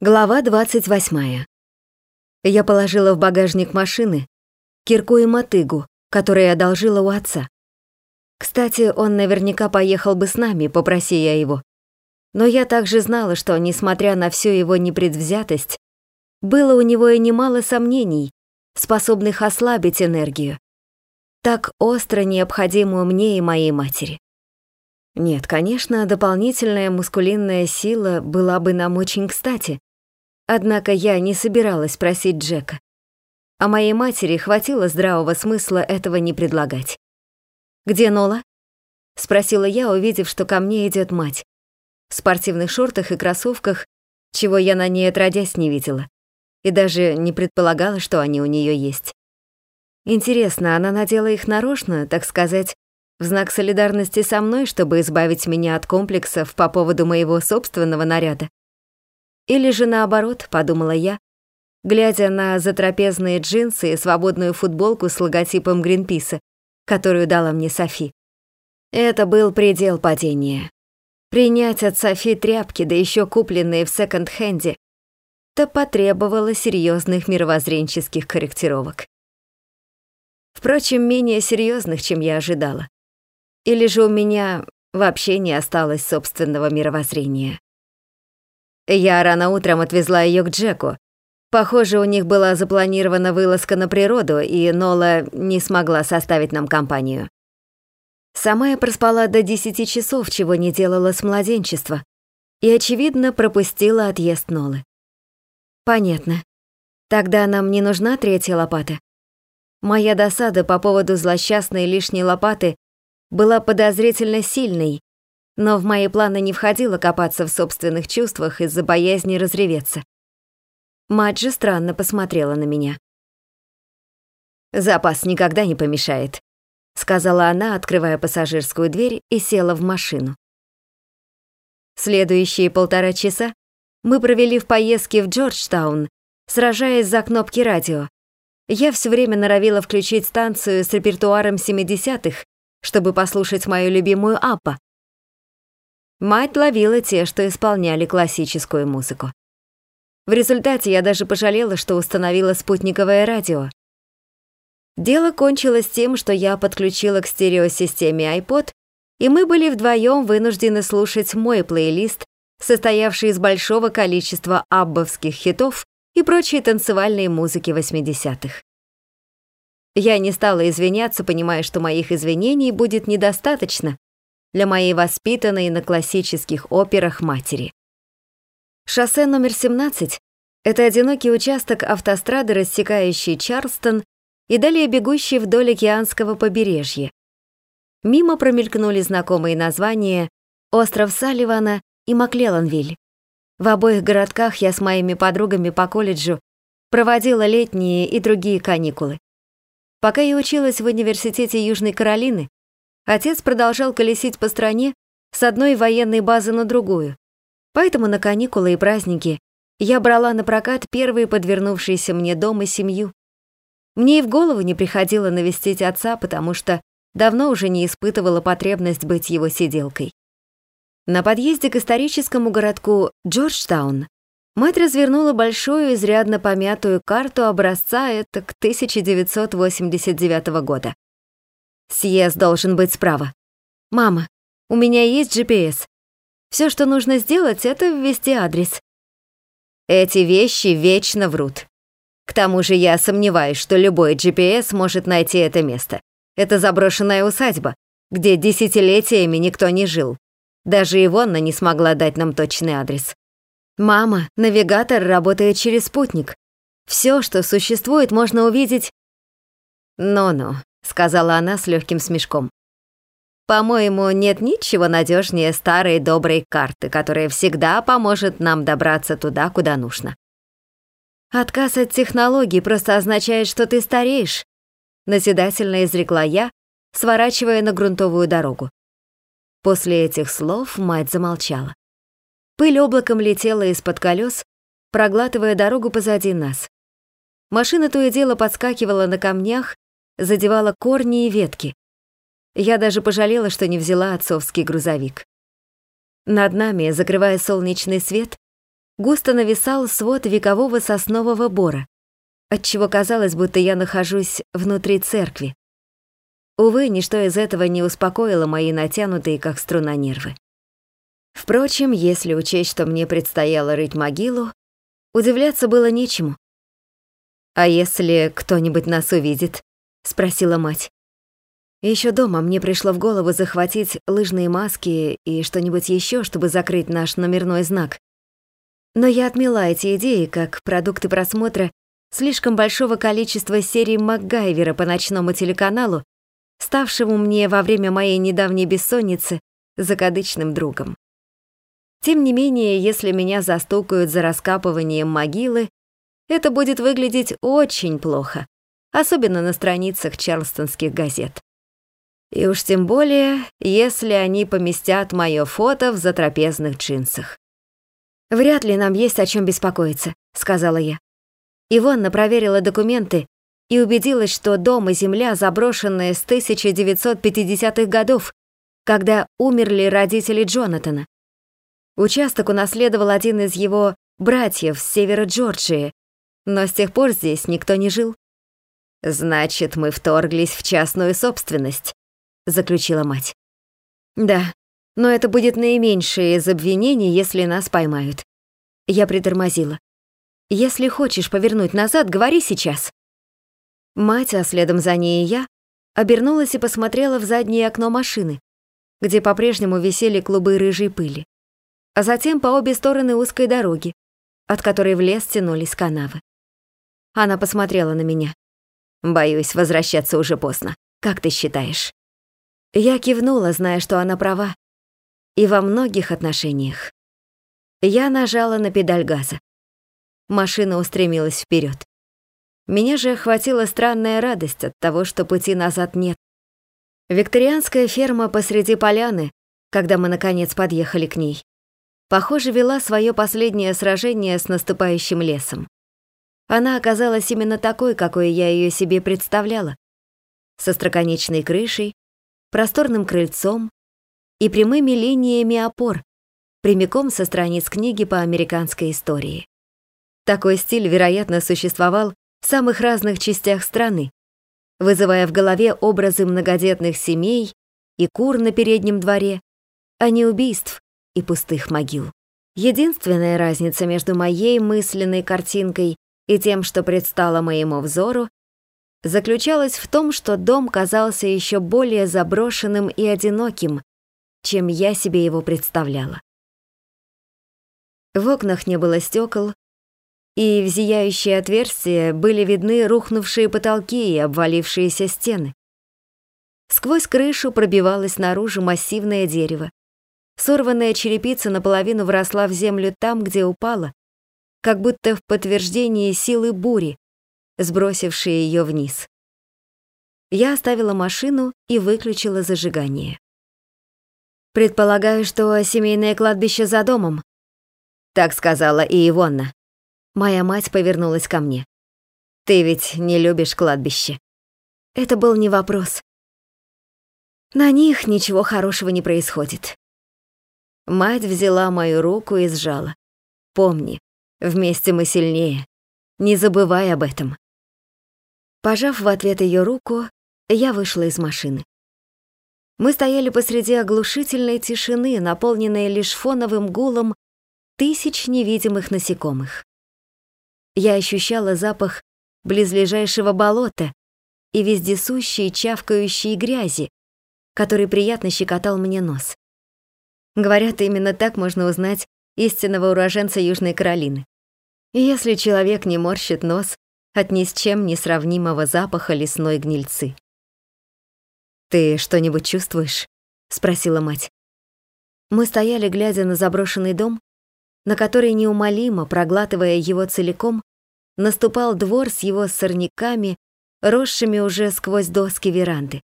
Глава 28. Я положила в багажник машины кирку и мотыгу, которые одолжила у отца. Кстати, он наверняка поехал бы с нами, попроси я его. Но я также знала, что, несмотря на всю его непредвзятость, было у него и немало сомнений, способных ослабить энергию, так остро необходимую мне и моей матери. Нет, конечно, дополнительная мускулинная сила была бы нам очень кстати, Однако я не собиралась просить Джека. А моей матери хватило здравого смысла этого не предлагать. «Где Нола?» — спросила я, увидев, что ко мне идет мать. В спортивных шортах и кроссовках, чего я на ней отродясь не видела. И даже не предполагала, что они у нее есть. Интересно, она надела их нарочно, так сказать, в знак солидарности со мной, чтобы избавить меня от комплексов по поводу моего собственного наряда? Или же наоборот, подумала я, глядя на затрапезные джинсы и свободную футболку с логотипом Гринписа, которую дала мне Софи. Это был предел падения. Принять от Софи тряпки, да еще купленные в секонд-хенде, то потребовало серьезных мировоззренческих корректировок. Впрочем, менее серьезных, чем я ожидала. Или же у меня вообще не осталось собственного мировоззрения. Я рано утром отвезла ее к Джеку. Похоже, у них была запланирована вылазка на природу, и Нола не смогла составить нам компанию. Сама я проспала до 10 часов, чего не делала с младенчества, и, очевидно, пропустила отъезд Нолы. Понятно. Тогда нам не нужна третья лопата. Моя досада по поводу злосчастной лишней лопаты была подозрительно сильной, но в мои планы не входило копаться в собственных чувствах из-за боязни разреветься. Мать же странно посмотрела на меня. «Запас никогда не помешает», — сказала она, открывая пассажирскую дверь и села в машину. Следующие полтора часа мы провели в поездке в Джорджтаун, сражаясь за кнопки радио. Я все время норовила включить станцию с репертуаром 70-х, чтобы послушать мою любимую Аппа, Мать ловила те, что исполняли классическую музыку. В результате я даже пожалела, что установила спутниковое радио. Дело кончилось тем, что я подключила к стереосистеме iPod, и мы были вдвоем вынуждены слушать мой плейлист, состоявший из большого количества аббовских хитов и прочей танцевальной музыки 80-х. Я не стала извиняться, понимая, что моих извинений будет недостаточно, для моей воспитанной на классических операх матери. Шоссе номер 17 — это одинокий участок автострады, рассекающий Чарльстон и далее бегущий вдоль океанского побережья. Мимо промелькнули знакомые названия «Остров Салливана» и «Маклелланвиль». В обоих городках я с моими подругами по колледжу проводила летние и другие каникулы. Пока я училась в университете Южной Каролины, Отец продолжал колесить по стране с одной военной базы на другую. Поэтому на каникулы и праздники я брала на прокат первые подвернувшиеся мне дом и семью. Мне и в голову не приходило навестить отца, потому что давно уже не испытывала потребность быть его сиделкой. На подъезде к историческому городку Джорджтаун мать развернула большую, изрядно помятую карту образца это к 1989 года. Съезд должен быть справа. Мама, у меня есть GPS. Все, что нужно сделать, это ввести адрес. Эти вещи вечно врут. К тому же я сомневаюсь, что любой GPS может найти это место. Это заброшенная усадьба, где десятилетиями никто не жил. Даже Ивонна не смогла дать нам точный адрес. Мама, навигатор работает через спутник. Все, что существует, можно увидеть... Ну-ну, сказала она с легким смешком. По-моему, нет ничего надежнее старой доброй карты, которая всегда поможет нам добраться туда, куда нужно. Отказ от технологий просто означает, что ты стареешь, назидательно изрекла я, сворачивая на грунтовую дорогу. После этих слов мать замолчала. Пыль облаком летела из-под колес, проглатывая дорогу позади нас. Машина то и дело подскакивала на камнях, задевала корни и ветки. Я даже пожалела, что не взяла отцовский грузовик. Над нами, закрывая солнечный свет, густо нависал свод векового соснового бора, отчего казалось, будто я нахожусь внутри церкви. Увы, ничто из этого не успокоило мои натянутые, как струна, нервы. Впрочем, если учесть, что мне предстояло рыть могилу, удивляться было нечему. «А если кто-нибудь нас увидит?» — спросила мать. Еще дома мне пришло в голову захватить лыжные маски и что-нибудь еще, чтобы закрыть наш номерной знак. Но я отмела эти идеи как продукты просмотра слишком большого количества серий МакГайвера по ночному телеканалу, ставшему мне во время моей недавней бессонницы закадычным другом. Тем не менее, если меня застукают за раскапыванием могилы, это будет выглядеть очень плохо, особенно на страницах чарлстонских газет. И уж тем более, если они поместят моё фото в затрапезных джинсах. «Вряд ли нам есть о чем беспокоиться», — сказала я. Ивонна проверила документы и убедилась, что дом и земля заброшенные с 1950-х годов, когда умерли родители Джонатана. Участок унаследовал один из его братьев с севера Джорджии, но с тех пор здесь никто не жил. «Значит, мы вторглись в частную собственность», — заключила мать. «Да, но это будет наименьшее из обвинений, если нас поймают». Я притормозила. «Если хочешь повернуть назад, говори сейчас». Мать, а следом за ней и я, обернулась и посмотрела в заднее окно машины, где по-прежнему висели клубы рыжей пыли а затем по обе стороны узкой дороги, от которой в лес тянулись канавы. Она посмотрела на меня. «Боюсь, возвращаться уже поздно. Как ты считаешь?» Я кивнула, зная, что она права. И во многих отношениях. Я нажала на педаль газа. Машина устремилась вперед. Меня же охватила странная радость от того, что пути назад нет. Викторианская ферма посреди поляны, когда мы наконец подъехали к ней, похоже, вела свое последнее сражение с наступающим лесом. Она оказалась именно такой, какой я ее себе представляла. Со строконечной крышей, просторным крыльцом и прямыми линиями опор, прямиком со страниц книги по американской истории. Такой стиль, вероятно, существовал в самых разных частях страны, вызывая в голове образы многодетных семей и кур на переднем дворе, а не убийств, и пустых могил. Единственная разница между моей мысленной картинкой и тем, что предстало моему взору, заключалась в том, что дом казался еще более заброшенным и одиноким, чем я себе его представляла. В окнах не было стекол, и в зияющие отверстия были видны рухнувшие потолки и обвалившиеся стены. Сквозь крышу пробивалось наружу массивное дерево, Сорванная черепица наполовину вросла в землю там, где упала, как будто в подтверждении силы бури, сбросившей ее вниз. Я оставила машину и выключила зажигание. «Предполагаю, что семейное кладбище за домом», — так сказала и Ивонна. Моя мать повернулась ко мне. «Ты ведь не любишь кладбище?» Это был не вопрос. На них ничего хорошего не происходит. Мать взяла мою руку и сжала. «Помни, вместе мы сильнее. Не забывай об этом». Пожав в ответ ее руку, я вышла из машины. Мы стояли посреди оглушительной тишины, наполненной лишь фоновым гулом тысяч невидимых насекомых. Я ощущала запах близлежащего болота и вездесущей чавкающей грязи, который приятно щекотал мне нос. Говорят, именно так можно узнать истинного уроженца Южной Каролины. И если человек не морщит нос от ни с чем не сравнимого запаха лесной гнильцы. «Ты что-нибудь чувствуешь?» — спросила мать. Мы стояли, глядя на заброшенный дом, на который неумолимо, проглатывая его целиком, наступал двор с его сорняками, росшими уже сквозь доски веранды.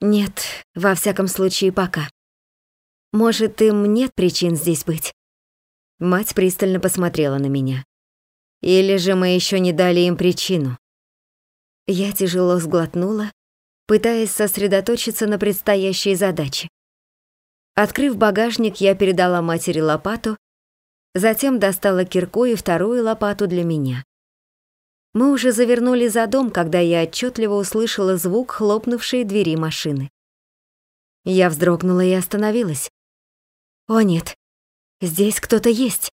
Нет, во всяком случае, пока. Может, им нет причин здесь быть?» Мать пристально посмотрела на меня. «Или же мы еще не дали им причину?» Я тяжело сглотнула, пытаясь сосредоточиться на предстоящей задаче. Открыв багажник, я передала матери лопату Затем достала кирку и вторую лопату для меня. Мы уже завернули за дом, когда я отчетливо услышала звук хлопнувшей двери машины. Я вздрогнула и остановилась. О нет, здесь кто-то есть.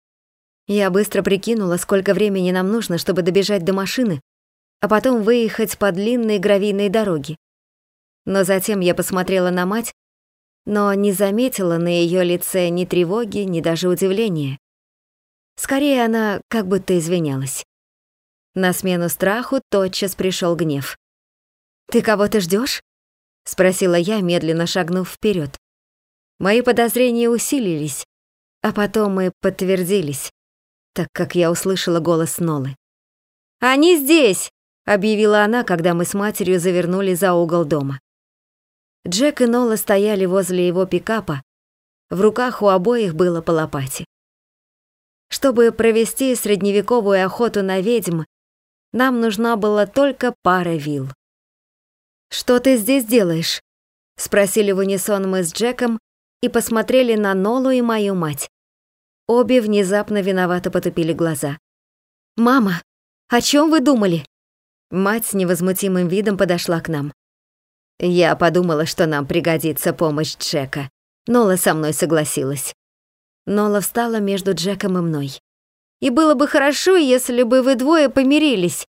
Я быстро прикинула, сколько времени нам нужно, чтобы добежать до машины, а потом выехать по длинной гравийной дороге. Но затем я посмотрела на мать, но не заметила на ее лице ни тревоги, ни даже удивления. Скорее, она как будто извинялась. На смену страху тотчас пришел гнев. «Ты кого-то ждешь? спросила я, медленно шагнув вперед. Мои подозрения усилились, а потом и подтвердились, так как я услышала голос Нолы. «Они здесь!» — объявила она, когда мы с матерью завернули за угол дома. Джек и Нола стояли возле его пикапа, в руках у обоих было по лопате. Чтобы провести средневековую охоту на ведьм, нам нужна была только пара вил. «Что ты здесь делаешь?» — спросили в унисон мы с Джеком и посмотрели на Нолу и мою мать. Обе внезапно виновато потупили глаза. «Мама, о чем вы думали?» Мать с невозмутимым видом подошла к нам. Я подумала, что нам пригодится помощь Джека. Нола со мной согласилась. Нола встала между Джеком и мной. И было бы хорошо, если бы вы двое помирились.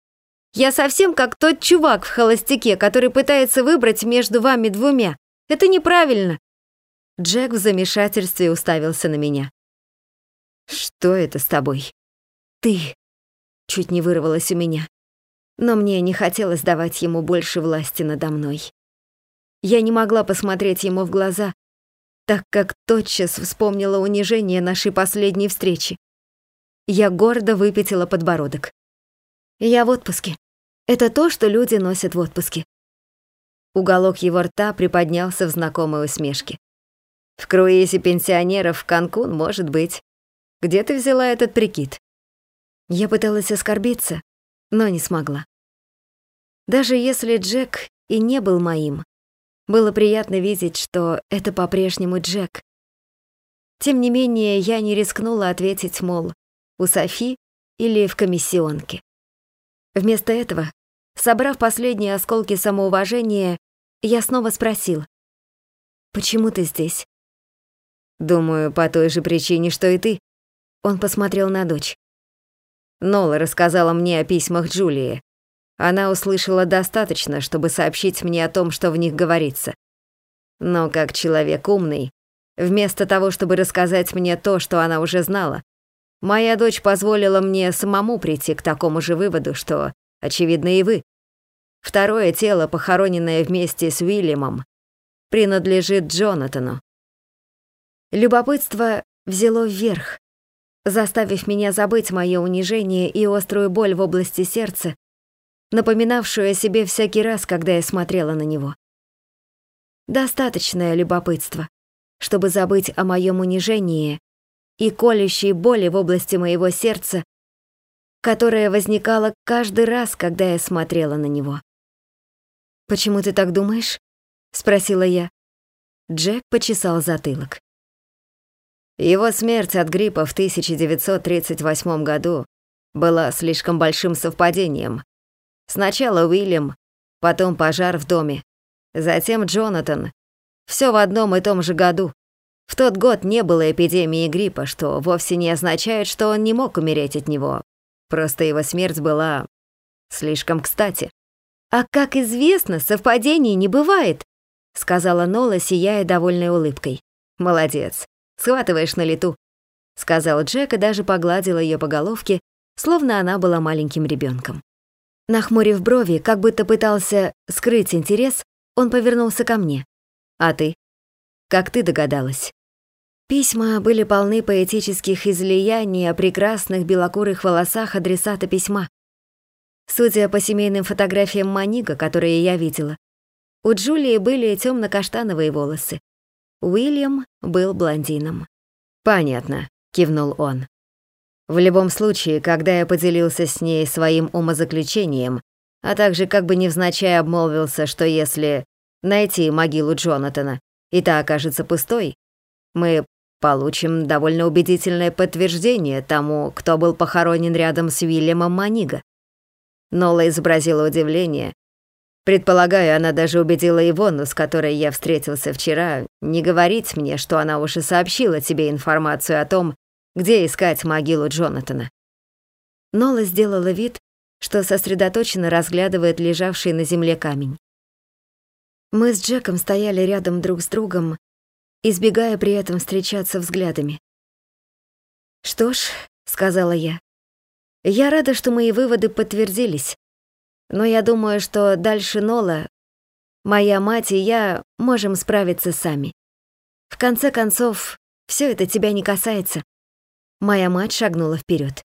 Я совсем как тот чувак в холостяке, который пытается выбрать между вами двумя. Это неправильно. Джек в замешательстве уставился на меня. Что это с тобой? Ты. Чуть не вырвалось у меня. Но мне не хотелось давать ему больше власти надо мной. Я не могла посмотреть ему в глаза, так как тотчас вспомнила унижение нашей последней встречи. Я гордо выпятила подбородок. Я в отпуске. Это то, что люди носят в отпуске. Уголок его рта приподнялся в знакомой усмешке. В круизе пенсионеров в Канкун, может быть. Где ты взяла этот прикид? Я пыталась оскорбиться, но не смогла. Даже если Джек и не был моим, было приятно видеть, что это по-прежнему Джек. Тем не менее, я не рискнула ответить, мол, у Софи или в комиссионке. Вместо этого, собрав последние осколки самоуважения, я снова спросил, «Почему ты здесь?» «Думаю, по той же причине, что и ты». Он посмотрел на дочь. Нола рассказала мне о письмах Джулии. Она услышала достаточно, чтобы сообщить мне о том, что в них говорится. Но как человек умный, вместо того, чтобы рассказать мне то, что она уже знала, моя дочь позволила мне самому прийти к такому же выводу, что, очевидно, и вы. Второе тело, похороненное вместе с Уильямом, принадлежит Джонатану. Любопытство взяло вверх, заставив меня забыть мое унижение и острую боль в области сердца, напоминавшую о себе всякий раз, когда я смотрела на него. Достаточное любопытство, чтобы забыть о моем унижении и колющей боли в области моего сердца, которая возникала каждый раз, когда я смотрела на него. «Почему ты так думаешь?» — спросила я. Джек почесал затылок. Его смерть от гриппа в 1938 году была слишком большим совпадением, Сначала Уильям, потом пожар в доме, затем Джонатан. Все в одном и том же году. В тот год не было эпидемии гриппа, что вовсе не означает, что он не мог умереть от него. Просто его смерть была слишком кстати. «А как известно, совпадений не бывает», — сказала Нола, сияя довольной улыбкой. «Молодец, схватываешь на лету», — сказал Джек и даже погладил ее по головке, словно она была маленьким ребенком. Нахмурив брови, как будто пытался скрыть интерес, он повернулся ко мне. «А ты? Как ты догадалась?» Письма были полны поэтических излияний о прекрасных белокурых волосах адресата письма. Судя по семейным фотографиям Манига, которые я видела, у Джулии были темно-каштановые волосы. Уильям был блондином. «Понятно», — кивнул он. В любом случае, когда я поделился с ней своим умозаключением, а также как бы невзначай обмолвился, что если найти могилу Джонатана, и та окажется пустой, мы получим довольно убедительное подтверждение тому, кто был похоронен рядом с Уильямом Маниго. Нола изобразила удивление. Предполагаю, она даже убедила Ивону, с которой я встретился вчера, не говорить мне, что она уже сообщила тебе информацию о том, где искать могилу Джонатана. Нола сделала вид, что сосредоточенно разглядывает лежавший на земле камень. Мы с Джеком стояли рядом друг с другом, избегая при этом встречаться взглядами. «Что ж», — сказала я, — «я рада, что мои выводы подтвердились, но я думаю, что дальше Нола, моя мать и я можем справиться сами. В конце концов, все это тебя не касается». Моя мать шагнула вперед.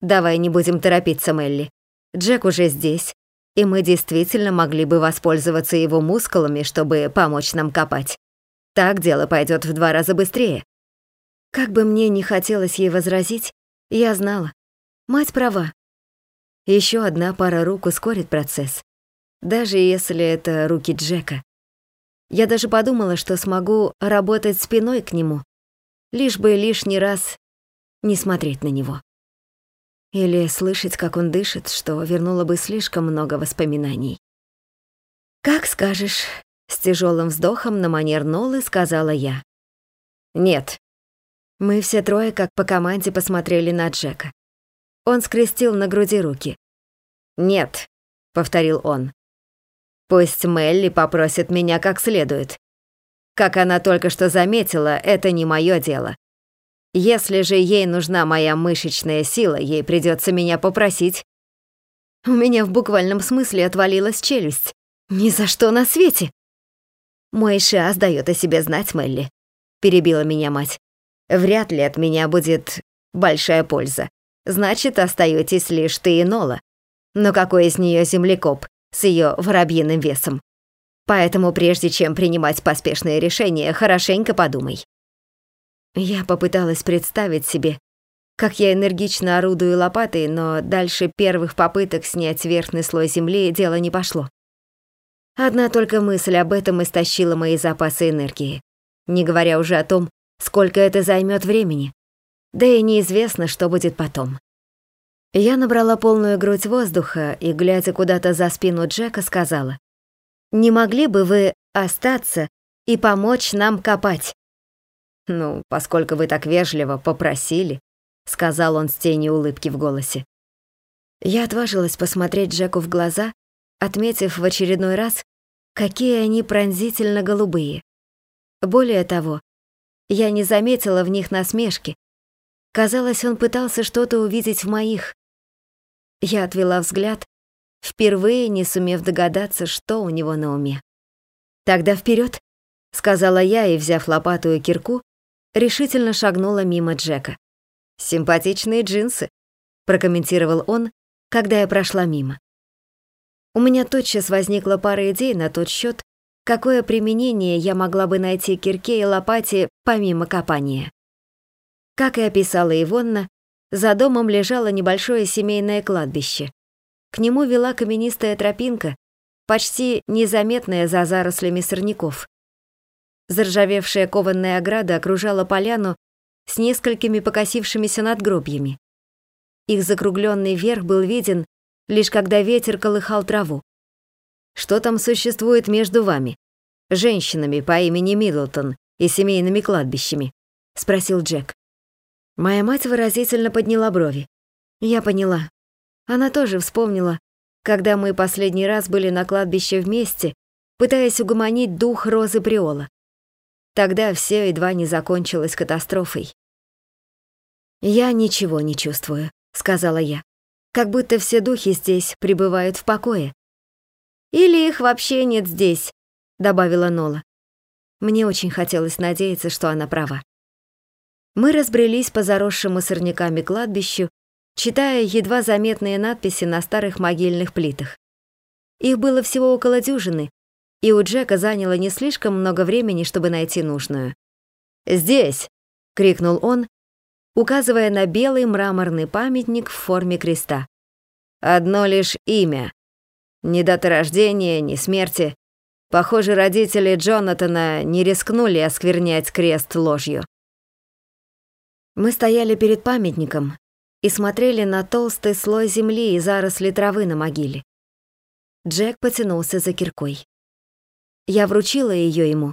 «Давай не будем торопиться, Мелли. Джек уже здесь, и мы действительно могли бы воспользоваться его мускулами, чтобы помочь нам копать. Так дело пойдет в два раза быстрее. Как бы мне не хотелось ей возразить, я знала. Мать права. Еще одна пара рук ускорит процесс. Даже если это руки Джека. Я даже подумала, что смогу работать спиной к нему, лишь бы лишний раз не смотреть на него. Или слышать, как он дышит, что вернуло бы слишком много воспоминаний. «Как скажешь», — с тяжелым вздохом на манер Нолы сказала я. «Нет». Мы все трое, как по команде, посмотрели на Джека. Он скрестил на груди руки. «Нет», — повторил он. «Пусть Мелли попросит меня как следует. Как она только что заметила, это не мое дело. Если же ей нужна моя мышечная сила, ей придется меня попросить. У меня в буквальном смысле отвалилась челюсть. Ни за что на свете. Мой Шиас дает о себе знать, Мелли. Перебила меня мать. Вряд ли от меня будет большая польза. Значит, остаетесь лишь ты и Нола. Но какой из нее землекоп с ее воробьиным весом? Поэтому прежде чем принимать поспешные решения, хорошенько подумай. Я попыталась представить себе, как я энергично орудую лопатой, но дальше первых попыток снять верхний слой земли дело не пошло. Одна только мысль об этом истощила мои запасы энергии, не говоря уже о том, сколько это займет времени. Да и неизвестно, что будет потом. Я набрала полную грудь воздуха и, глядя куда-то за спину Джека, сказала, «Не могли бы вы остаться и помочь нам копать?» «Ну, поскольку вы так вежливо попросили», — сказал он с тенью улыбки в голосе. Я отважилась посмотреть Джеку в глаза, отметив в очередной раз, какие они пронзительно голубые. Более того, я не заметила в них насмешки. Казалось, он пытался что-то увидеть в моих. Я отвела взгляд, впервые не сумев догадаться, что у него на уме. «Тогда вперед, сказала я и, взяв лопату и кирку, решительно шагнула мимо Джека. «Симпатичные джинсы», — прокомментировал он, когда я прошла мимо. У меня тотчас возникла пара идей на тот счет, какое применение я могла бы найти кирке и лопате помимо копания. Как и описала Ивонна, за домом лежало небольшое семейное кладбище. К нему вела каменистая тропинка, почти незаметная за зарослями сорняков. Заржавевшая кованная ограда окружала поляну с несколькими покосившимися надгробьями. Их закругленный верх был виден, лишь когда ветер колыхал траву. «Что там существует между вами, женщинами по имени Миддлтон и семейными кладбищами?» — спросил Джек. Моя мать выразительно подняла брови. Я поняла. Она тоже вспомнила, когда мы последний раз были на кладбище вместе, пытаясь угомонить дух Розы Приола. Тогда все едва не закончилось катастрофой. «Я ничего не чувствую», — сказала я. «Как будто все духи здесь пребывают в покое». «Или их вообще нет здесь», — добавила Нола. Мне очень хотелось надеяться, что она права. Мы разбрелись по заросшему сорняками кладбищу, читая едва заметные надписи на старых могильных плитах. Их было всего около дюжины, и у Джека заняло не слишком много времени, чтобы найти нужную. «Здесь!» — крикнул он, указывая на белый мраморный памятник в форме креста. «Одно лишь имя. Ни даты рождения, ни смерти. Похоже, родители Джонатана не рискнули осквернять крест ложью. Мы стояли перед памятником и смотрели на толстый слой земли и заросли травы на могиле. Джек потянулся за киркой. Я вручила ее ему,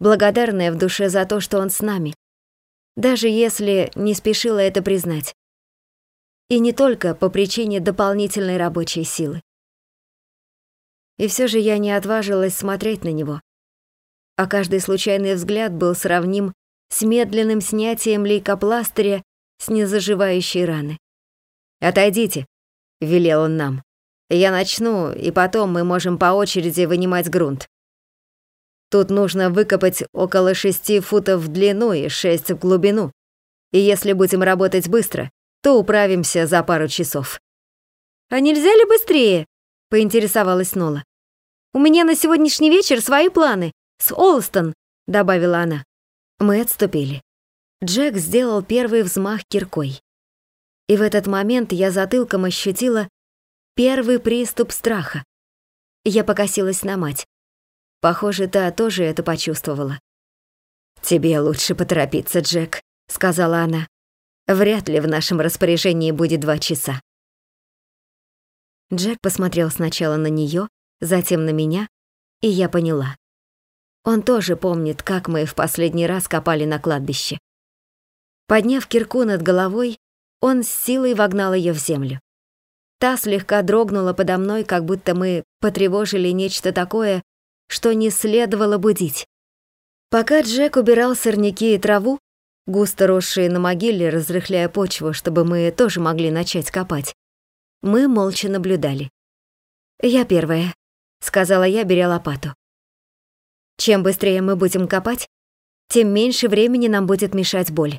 благодарная в душе за то, что он с нами, даже если не спешила это признать. И не только по причине дополнительной рабочей силы. И все же я не отважилась смотреть на него, а каждый случайный взгляд был сравним с медленным снятием лейкопластыря с незаживающей раны. «Отойдите», — велел он нам. «Я начну, и потом мы можем по очереди вынимать грунт. Тут нужно выкопать около шести футов в длину и шесть в глубину. И если будем работать быстро, то управимся за пару часов. «А нельзя ли быстрее?» — поинтересовалась Нола. «У меня на сегодняшний вечер свои планы. С Олстон», — добавила она. Мы отступили. Джек сделал первый взмах киркой. И в этот момент я затылком ощутила первый приступ страха. Я покосилась на мать. Похоже, та тоже это почувствовала. «Тебе лучше поторопиться, Джек», — сказала она. «Вряд ли в нашем распоряжении будет два часа». Джек посмотрел сначала на нее, затем на меня, и я поняла. Он тоже помнит, как мы в последний раз копали на кладбище. Подняв кирку над головой, он с силой вогнал ее в землю. Та слегка дрогнула подо мной, как будто мы потревожили нечто такое, что не следовало будить. Пока Джек убирал сорняки и траву, густо росшие на могиле, разрыхляя почву, чтобы мы тоже могли начать копать, мы молча наблюдали. «Я первая», — сказала я, беря лопату. «Чем быстрее мы будем копать, тем меньше времени нам будет мешать боль».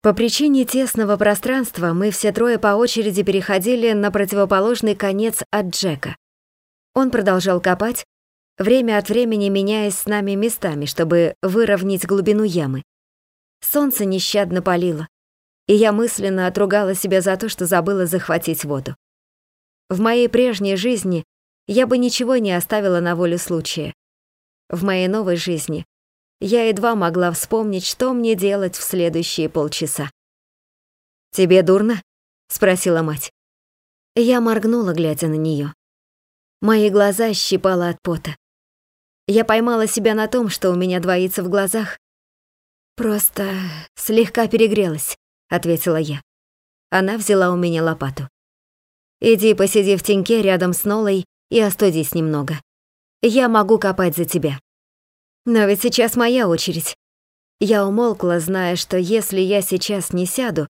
По причине тесного пространства мы все трое по очереди переходили на противоположный конец от Джека. Он продолжал копать, время от времени меняясь с нами местами, чтобы выровнять глубину ямы. Солнце нещадно палило, и я мысленно отругала себя за то, что забыла захватить воду. В моей прежней жизни я бы ничего не оставила на волю случая. В моей новой жизни я едва могла вспомнить, что мне делать в следующие полчаса. «Тебе дурно?» — спросила мать. Я моргнула, глядя на нее. Мои глаза щипало от пота. Я поймала себя на том, что у меня двоится в глазах. «Просто слегка перегрелась», — ответила я. Она взяла у меня лопату. «Иди посиди в теньке рядом с Нолой и остудись немного. Я могу копать за тебя». Но ведь сейчас моя очередь. Я умолкла, зная, что если я сейчас не сяду,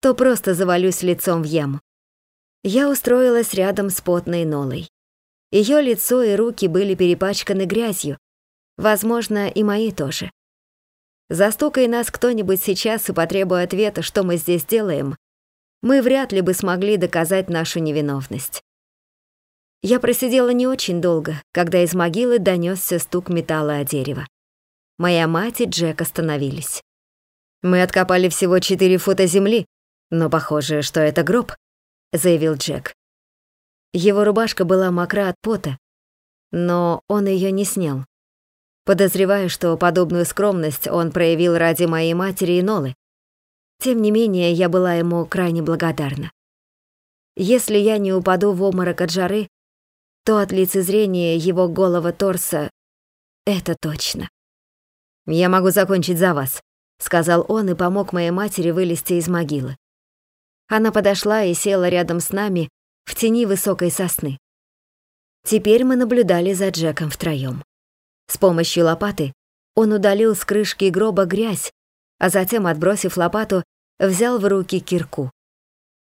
то просто завалюсь лицом в яму. Я устроилась рядом с потной Нолой. Ее лицо и руки были перепачканы грязью, возможно, и мои тоже. Застукай нас кто-нибудь сейчас и потребуя ответа, что мы здесь делаем, мы вряд ли бы смогли доказать нашу невиновность. Я просидела не очень долго, когда из могилы донесся стук металла о дерево. Моя мать и Джек остановились. «Мы откопали всего четыре фута земли, но похоже, что это гроб», — заявил Джек. Его рубашка была мокра от пота, но он ее не снял. Подозреваю, что подобную скромность он проявил ради моей матери и Нолы. Тем не менее, я была ему крайне благодарна. Если я не упаду в обморок от жары, то от лицезрения его голого торса — это точно. «Я могу закончить за вас», — сказал он и помог моей матери вылезти из могилы. Она подошла и села рядом с нами, в тени высокой сосны. Теперь мы наблюдали за Джеком втроём. С помощью лопаты он удалил с крышки гроба грязь, а затем, отбросив лопату, взял в руки кирку.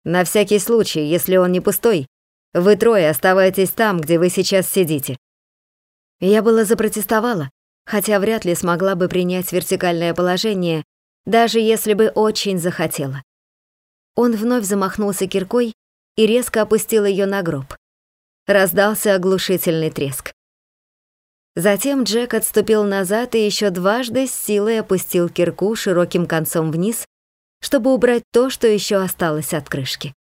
«На всякий случай, если он не пустой, вы трое оставайтесь там, где вы сейчас сидите». Я было запротестовала, хотя вряд ли смогла бы принять вертикальное положение, даже если бы очень захотела. Он вновь замахнулся киркой, и резко опустил ее на гроб. Раздался оглушительный треск. Затем Джек отступил назад и еще дважды с силой опустил кирку широким концом вниз, чтобы убрать то, что еще осталось от крышки.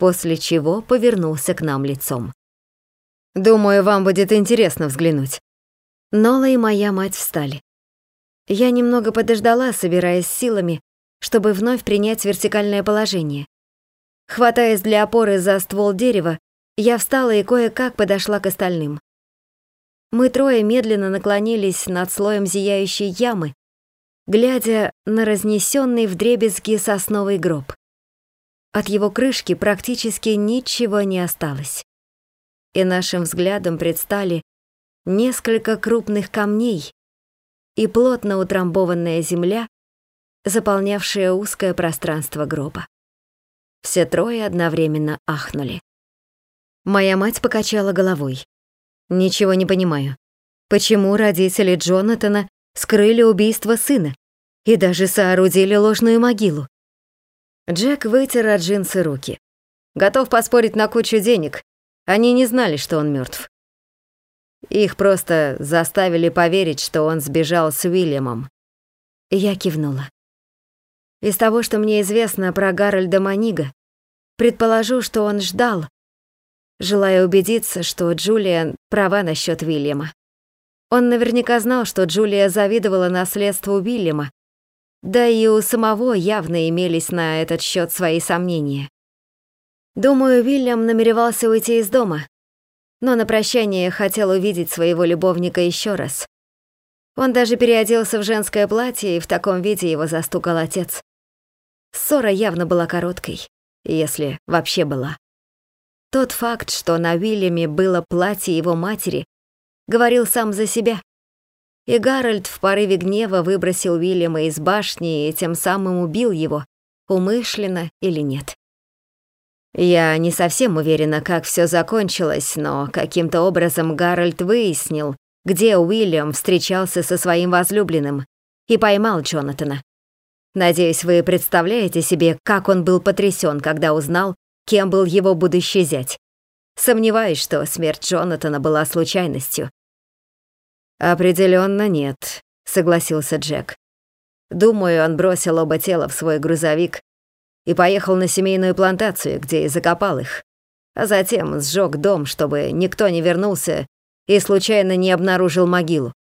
После чего повернулся к нам лицом. «Думаю, вам будет интересно взглянуть». Нола и моя мать встали. Я немного подождала, собираясь силами, чтобы вновь принять вертикальное положение. Хватаясь для опоры за ствол дерева, я встала и кое-как подошла к остальным. Мы трое медленно наклонились над слоем зияющей ямы, глядя на разнесенный вдребезги сосновый гроб. От его крышки практически ничего не осталось. И нашим взглядом предстали несколько крупных камней и плотно утрамбованная земля, заполнявшая узкое пространство гроба. Все трое одновременно ахнули. Моя мать покачала головой. Ничего не понимаю. Почему родители Джонатана скрыли убийство сына и даже соорудили ложную могилу? Джек вытер от джинсы руки. Готов поспорить на кучу денег. Они не знали, что он мертв. Их просто заставили поверить, что он сбежал с Уильямом. Я кивнула. Из того, что мне известно про Гарольда Манига, предположу, что он ждал, желая убедиться, что Джулия права насчет Уильяма. Он наверняка знал, что Джулия завидовала наследству Уильяма, да и у самого явно имелись на этот счет свои сомнения. Думаю, Уильям намеревался уйти из дома, но на прощание хотел увидеть своего любовника еще раз. Он даже переоделся в женское платье, и в таком виде его застукал отец. Ссора явно была короткой, если вообще была. Тот факт, что на Уильяме было платье его матери, говорил сам за себя. И Гарольд в порыве гнева выбросил Уильяма из башни и тем самым убил его, умышленно или нет. Я не совсем уверена, как все закончилось, но каким-то образом Гарольд выяснил, где Уильям встречался со своим возлюбленным и поймал Джонатана. Надеюсь, вы представляете себе, как он был потрясен, когда узнал, кем был его будущий зять. Сомневаюсь, что смерть Джонатана была случайностью. Определенно нет, согласился Джек. Думаю, он бросил оба тела в свой грузовик и поехал на семейную плантацию, где и закопал их, а затем сжег дом, чтобы никто не вернулся и случайно не обнаружил могилу.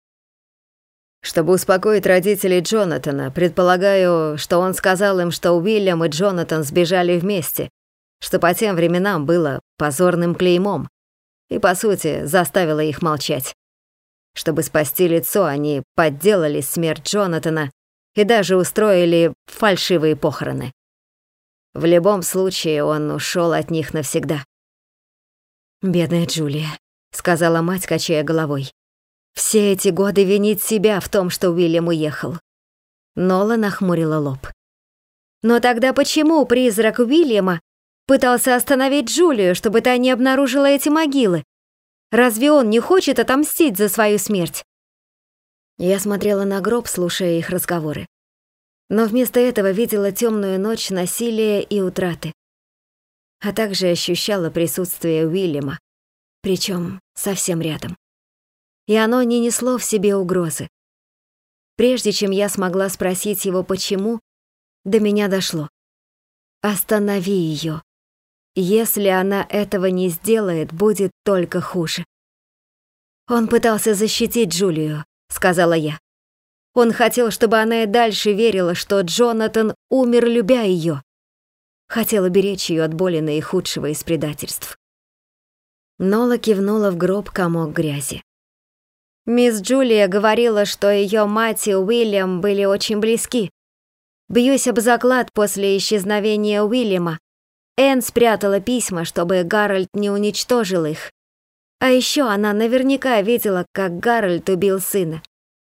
Чтобы успокоить родителей Джонатана, предполагаю, что он сказал им, что Уильям и Джонатан сбежали вместе, что по тем временам было позорным клеймом и, по сути, заставило их молчать. Чтобы спасти лицо, они подделали смерть Джонатана и даже устроили фальшивые похороны. В любом случае, он ушел от них навсегда. «Бедная Джулия», — сказала мать, качая головой. «Все эти годы винить себя в том, что Уильям уехал». Нола нахмурила лоб. «Но тогда почему призрак Уильяма Пытался остановить Джулию, чтобы та не обнаружила эти могилы. Разве он не хочет отомстить за свою смерть? Я смотрела на гроб, слушая их разговоры. Но вместо этого видела темную ночь насилия и утраты. А также ощущала присутствие Уильяма, причем совсем рядом. И оно не несло в себе угрозы. Прежде чем я смогла спросить его почему, до меня дошло. «Останови ее», если она этого не сделает, будет только хуже. Он пытался защитить Джулию, сказала я. Он хотел, чтобы она и дальше верила, что Джонатан умер, любя ее. Хотел уберечь ее от боли наихудшего из предательств. Нола кивнула в гроб комок грязи. Мисс Джулия говорила, что ее мать и Уильям были очень близки. Бьюсь об заклад после исчезновения Уильяма. Энн спрятала письма, чтобы Гарольд не уничтожил их. А еще она наверняка видела, как Гарольд убил сына.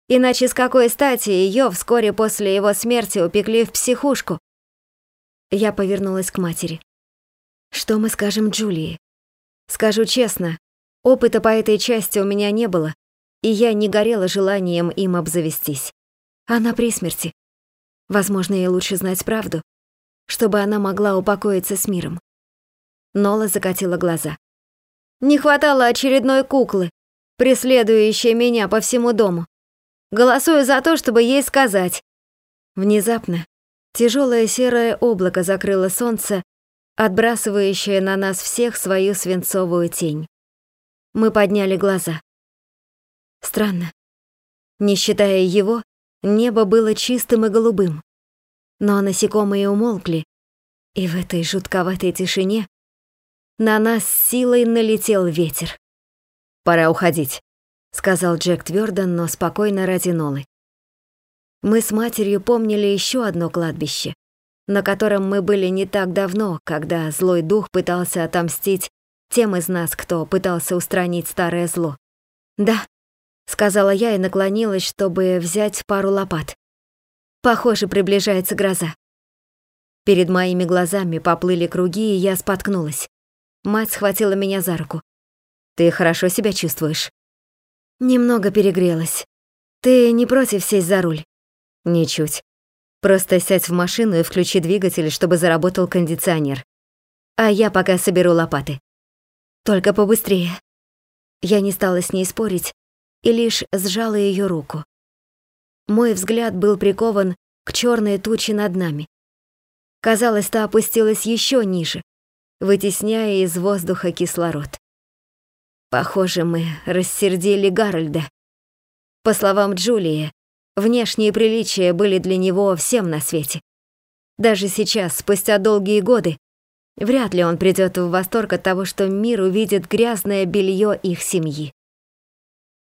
Иначе с какой стати ее вскоре после его смерти упекли в психушку? Я повернулась к матери. Что мы скажем Джулии? Скажу честно, опыта по этой части у меня не было, и я не горела желанием им обзавестись. Она при смерти. Возможно, ей лучше знать правду, чтобы она могла упокоиться с миром. Нола закатила глаза. Не хватало очередной куклы, преследующей меня по всему дому. Голосую за то, чтобы ей сказать. Внезапно тяжелое серое облако закрыло солнце, отбрасывающее на нас всех свою свинцовую тень. Мы подняли глаза. Странно. Не считая его, небо было чистым и голубым. Но насекомые умолкли, и в этой жутковатой тишине на нас силой налетел ветер. «Пора уходить», — сказал Джек твердо, но спокойно ради Нолы. Мы с матерью помнили еще одно кладбище, на котором мы были не так давно, когда злой дух пытался отомстить тем из нас, кто пытался устранить старое зло. «Да», — сказала я и наклонилась, чтобы взять пару лопат. «Похоже, приближается гроза». Перед моими глазами поплыли круги, и я споткнулась. Мать схватила меня за руку. «Ты хорошо себя чувствуешь?» Немного перегрелась. «Ты не против сесть за руль?» «Ничуть. Просто сядь в машину и включи двигатель, чтобы заработал кондиционер. А я пока соберу лопаты. Только побыстрее». Я не стала с ней спорить и лишь сжала ее руку. Мой взгляд был прикован к черной туче над нами. Казалось, та опустилась еще ниже, вытесняя из воздуха кислород. Похоже, мы рассердили Гарольда. По словам Джулии, внешние приличия были для него всем на свете. Даже сейчас, спустя долгие годы, вряд ли он придет в восторг от того, что мир увидит грязное белье их семьи.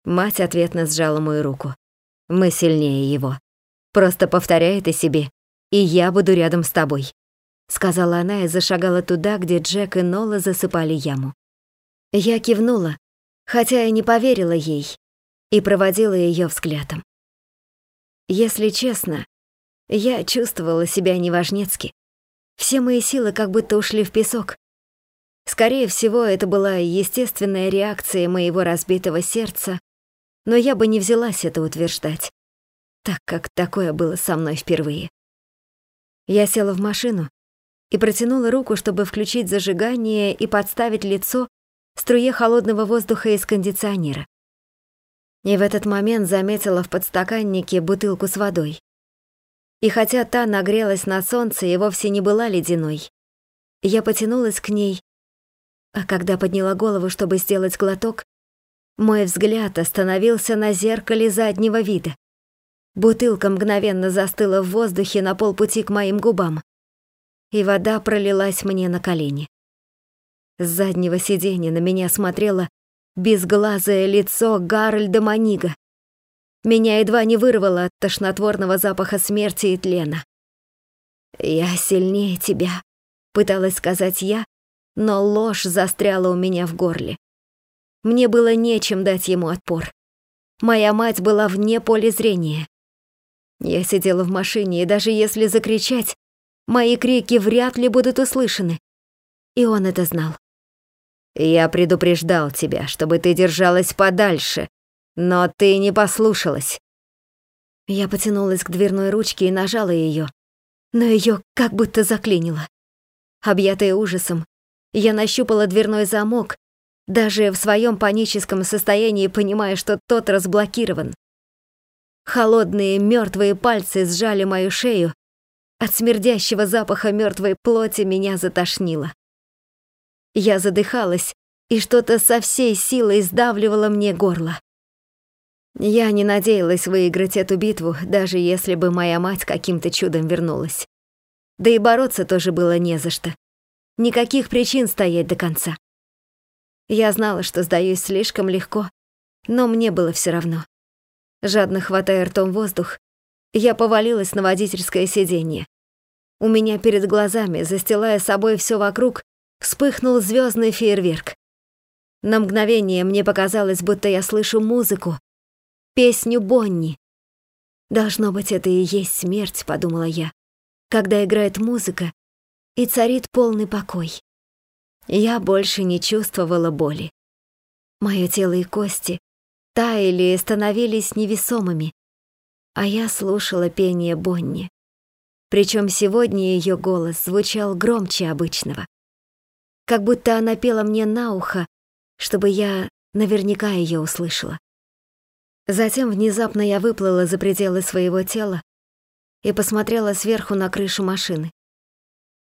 Мать ответно сжала мою руку. Мы сильнее его. Просто повторяй это себе и я буду рядом с тобой», — сказала она и зашагала туда, где Джек и Нола засыпали яму. Я кивнула, хотя и не поверила ей, и проводила ее взглядом. Если честно, я чувствовала себя неважнецки. Все мои силы как будто ушли в песок. Скорее всего, это была естественная реакция моего разбитого сердца, но я бы не взялась это утверждать, так как такое было со мной впервые. Я села в машину и протянула руку, чтобы включить зажигание и подставить лицо струе холодного воздуха из кондиционера. И в этот момент заметила в подстаканнике бутылку с водой. И хотя та нагрелась на солнце и вовсе не была ледяной, я потянулась к ней, а когда подняла голову, чтобы сделать глоток, мой взгляд остановился на зеркале заднего вида. Бутылка мгновенно застыла в воздухе на полпути к моим губам, и вода пролилась мне на колени. С заднего сиденья на меня смотрело безглазое лицо Гарольда Манига. Меня едва не вырвало от тошнотворного запаха смерти и тлена. «Я сильнее тебя», — пыталась сказать я, но ложь застряла у меня в горле. Мне было нечем дать ему отпор. Моя мать была вне поля зрения. Я сидела в машине, и даже если закричать, мои крики вряд ли будут услышаны. И он это знал. «Я предупреждал тебя, чтобы ты держалась подальше, но ты не послушалась». Я потянулась к дверной ручке и нажала ее, но ее как будто заклинило. Объятая ужасом, я нащупала дверной замок, даже в своем паническом состоянии понимая, что тот разблокирован. Холодные мертвые пальцы сжали мою шею. От смердящего запаха мертвой плоти меня затошнило. Я задыхалась, и что-то со всей силой сдавливало мне горло. Я не надеялась выиграть эту битву, даже если бы моя мать каким-то чудом вернулась. Да и бороться тоже было не за что. Никаких причин стоять до конца. Я знала, что сдаюсь слишком легко, но мне было все равно. Жадно хватая ртом воздух, я повалилась на водительское сиденье. У меня перед глазами, застилая собой все вокруг, вспыхнул звездный фейерверк. На мгновение мне показалось, будто я слышу музыку, песню Бонни. «Должно быть, это и есть смерть», — подумала я, когда играет музыка и царит полный покой. Я больше не чувствовала боли. Мое тело и кости таяли и становились невесомыми, а я слушала пение Бонни. Причем сегодня ее голос звучал громче обычного. Как будто она пела мне на ухо, чтобы я наверняка ее услышала. Затем внезапно я выплыла за пределы своего тела и посмотрела сверху на крышу машины.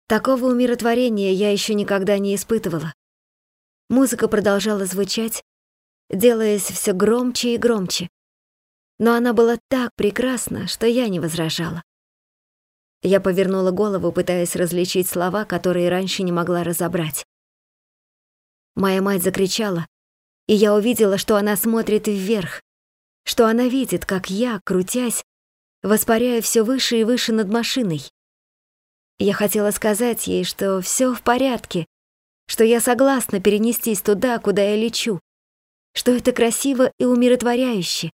Такого умиротворения я еще никогда не испытывала. Музыка продолжала звучать, делаясь все громче и громче. Но она была так прекрасна, что я не возражала. Я повернула голову, пытаясь различить слова, которые раньше не могла разобрать. Моя мать закричала, и я увидела, что она смотрит вверх, что она видит, как я, крутясь, воспаряю все выше и выше над машиной. Я хотела сказать ей, что все в порядке, что я согласна перенестись туда, куда я лечу, что это красиво и умиротворяюще,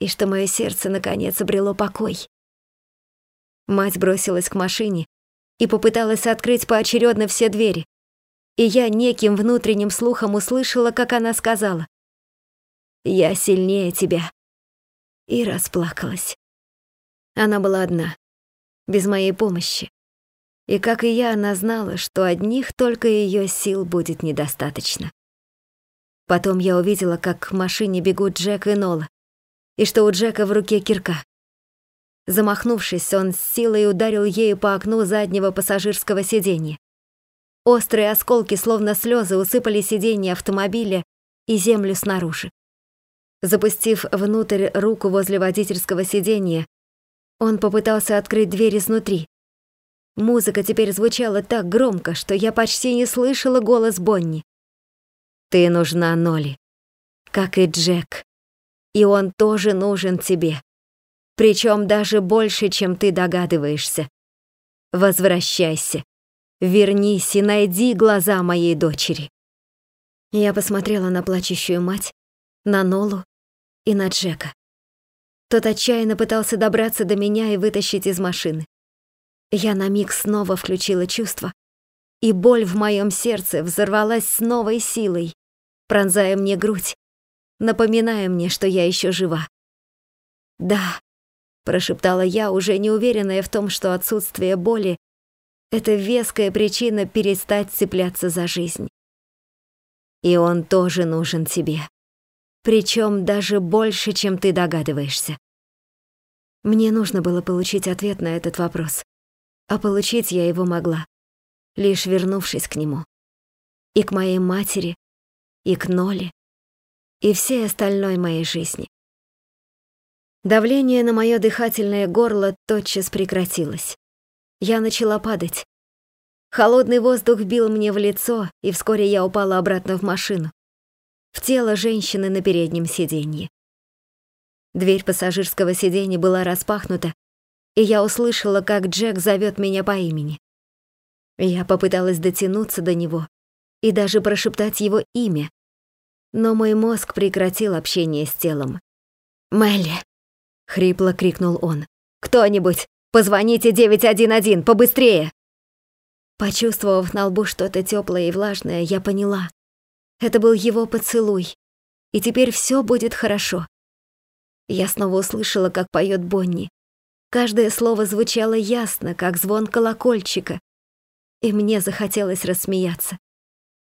и что мое сердце наконец обрело покой. Мать бросилась к машине и попыталась открыть поочередно все двери, и я неким внутренним слухом услышала, как она сказала «Я сильнее тебя» и расплакалась. Она была одна, без моей помощи. И, как и я, она знала, что одних только ее сил будет недостаточно. Потом я увидела, как к машине бегут Джек и Нола, и что у Джека в руке кирка. Замахнувшись, он с силой ударил ею по окну заднего пассажирского сиденья. Острые осколки, словно слезы, усыпали сиденье автомобиля и землю снаружи. Запустив внутрь руку возле водительского сиденья, он попытался открыть дверь изнутри. Музыка теперь звучала так громко, что я почти не слышала голос Бонни. «Ты нужна Ноли, как и Джек, и он тоже нужен тебе, причем даже больше, чем ты догадываешься. Возвращайся, вернись и найди глаза моей дочери». Я посмотрела на плачущую мать, на Нолу и на Джека. Тот отчаянно пытался добраться до меня и вытащить из машины. Я на миг снова включила чувство, и боль в моем сердце взорвалась с новой силой, пронзая мне грудь, напоминая мне, что я еще жива. «Да», — прошептала я, уже не уверенная в том, что отсутствие боли — это веская причина перестать цепляться за жизнь. И он тоже нужен тебе причем даже больше, чем ты догадываешься. Мне нужно было получить ответ на этот вопрос, а получить я его могла, лишь вернувшись к нему. И к моей матери, и к Ноле, и всей остальной моей жизни. Давление на мое дыхательное горло тотчас прекратилось. Я начала падать. Холодный воздух бил мне в лицо, и вскоре я упала обратно в машину в тело женщины на переднем сиденье. Дверь пассажирского сиденья была распахнута, и я услышала, как Джек зовет меня по имени. Я попыталась дотянуться до него и даже прошептать его имя, но мой мозг прекратил общение с телом. «Мелли!» — хрипло крикнул он. «Кто-нибудь, позвоните 911, побыстрее!» Почувствовав на лбу что-то теплое и влажное, я поняла. Это был его поцелуй. И теперь все будет хорошо. Я снова услышала, как поет Бонни. Каждое слово звучало ясно, как звон колокольчика. И мне захотелось рассмеяться.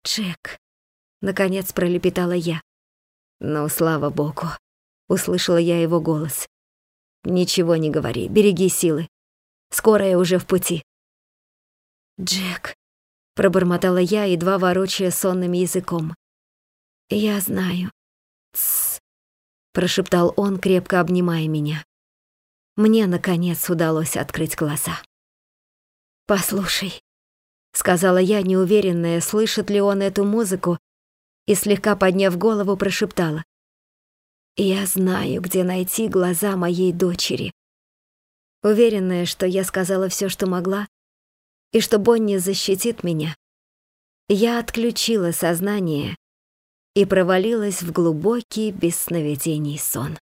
«Джек», — наконец пролепетала я. «Ну, слава богу», — услышала я его голос. «Ничего не говори, береги силы. Скорая уже в пути». «Джек», — пробормотала я, едва ворочая сонным языком. «Я знаю». «Тссс», — прошептал он, крепко обнимая меня. Мне, наконец, удалось открыть глаза. «Послушай», — сказала я, неуверенная, слышит ли он эту музыку, и, слегка подняв голову, прошептала. «Я знаю, где найти глаза моей дочери». Уверенная, что я сказала все, что могла, и что Бонни защитит меня, я отключила сознание и провалилась в глубокий без сновидений сон.